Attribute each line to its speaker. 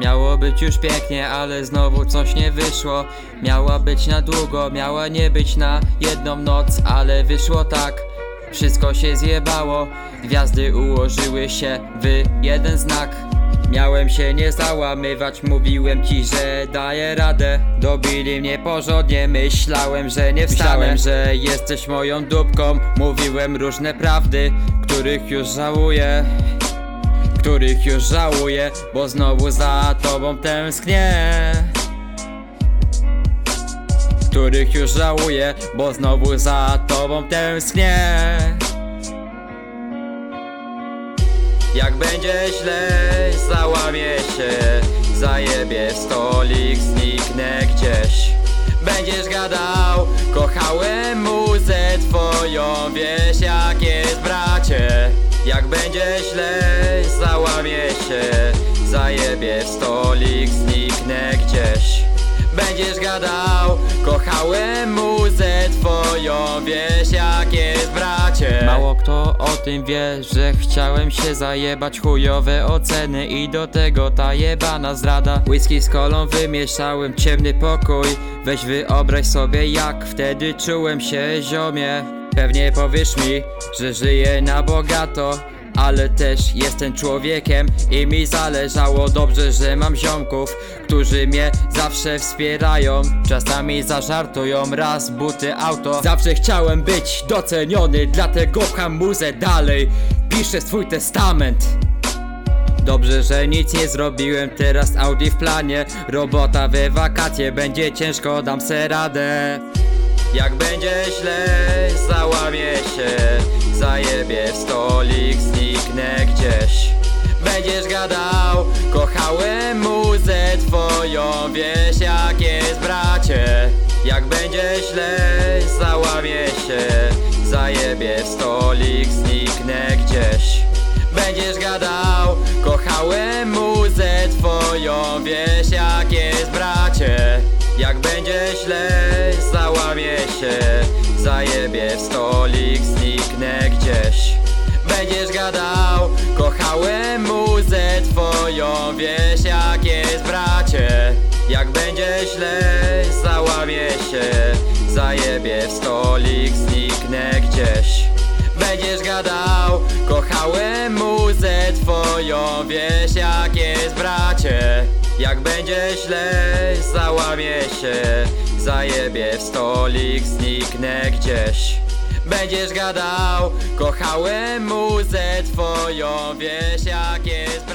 Speaker 1: Miało być już pięknie, ale znowu coś nie wyszło. Miała być na długo, miała nie być na jedną noc Ale wyszło tak, wszystko się zjebało Gwiazdy ułożyły się w jeden znak. Miałem się nie załamywać, mówiłem ci, że daję radę. Dobili mnie porządnie, myślałem, że nie wstanę. Myślałem, że jesteś moją dupką Mówiłem różne prawdy, których już żałuję których już żałuję, bo znowu za tobą tęsknię. Których już żałuję, bo znowu za tobą tęsknię. Jak będzie źle, załamię się, zajebie stolik, zniknę gdzieś. Będziesz gadał, kochałem muzę twoją, wiesz jak jest bracie. Jak będzie źle, załamię się, zajebie w stolik, zniknę gdzieś. Będziesz gadał, kochałem muzę twoją, wiesz jak jest bracie. Mało kto o tym wie, że chciałem się zajebać chujowe oceny I do tego ta jebana zrada. Whisky z kolą wymieszałem ciemny pokój. Weź wyobraź sobie jak wtedy czułem się ziomie. Pewnie powiesz mi, że żyję na bogato ale też jestem człowiekiem i mi zależało dobrze, że mam ziomków, którzy mnie zawsze wspierają. Czasami zażartują raz buty auto. Zawsze chciałem być doceniony, dlatego pcham muzę dalej. Piszę swój testament. Dobrze, że nic nie zrobiłem, teraz Audi w planie Robota we wakacje, będzie ciężko, dam se radę Jak będzie źle, załamię się Zajebie w stolik, zniknę gdzieś. Będziesz gadał, kochałem muzę twoją. Wiesz jak jest bracie. Jak będzie źle, załamię się. Zajebie w stolik, zniknę gdzieś. Będziesz gadał, kochałem muzę twoją. Wiesz jak jest bracie. Jak będzie źle, załamię się. Zajebie w stolik, zniknę gdzieś Będziesz gadał, kochałem muzę twoją Wiesz jak jest bracie. Jak będzie źle, załamię się. Zajebie w stolik, zniknę gdzieś. Będziesz gadał, kochałem muzę twoją Wiesz jak jest bracie. Jak będzie źle, załamię się. Zajebie w stolik, zniknę gdzieś Będziesz gadał, kochałem muzę twoją Wiesz jak jest